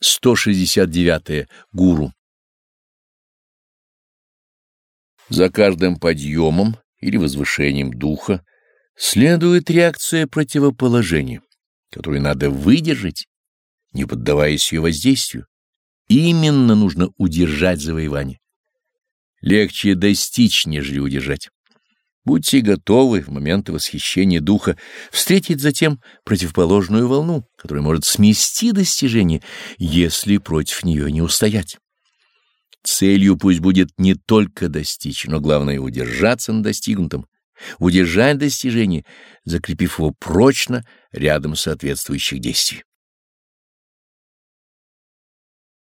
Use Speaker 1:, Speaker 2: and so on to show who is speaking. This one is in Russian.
Speaker 1: 169. -е. Гуру. За каждым подъемом или возвышением духа следует реакция противоположения, которую надо выдержать, не поддаваясь ее воздействию. Именно нужно удержать завоевание. Легче достичь, нежели удержать. Будьте готовы в моменты восхищения духа встретить затем противоположную волну, которая может смести достижение, если против нее не устоять. Целью пусть будет не только достичь, но главное удержаться на достигнутом, удержать достижение, закрепив его прочно рядом соответствующих действий.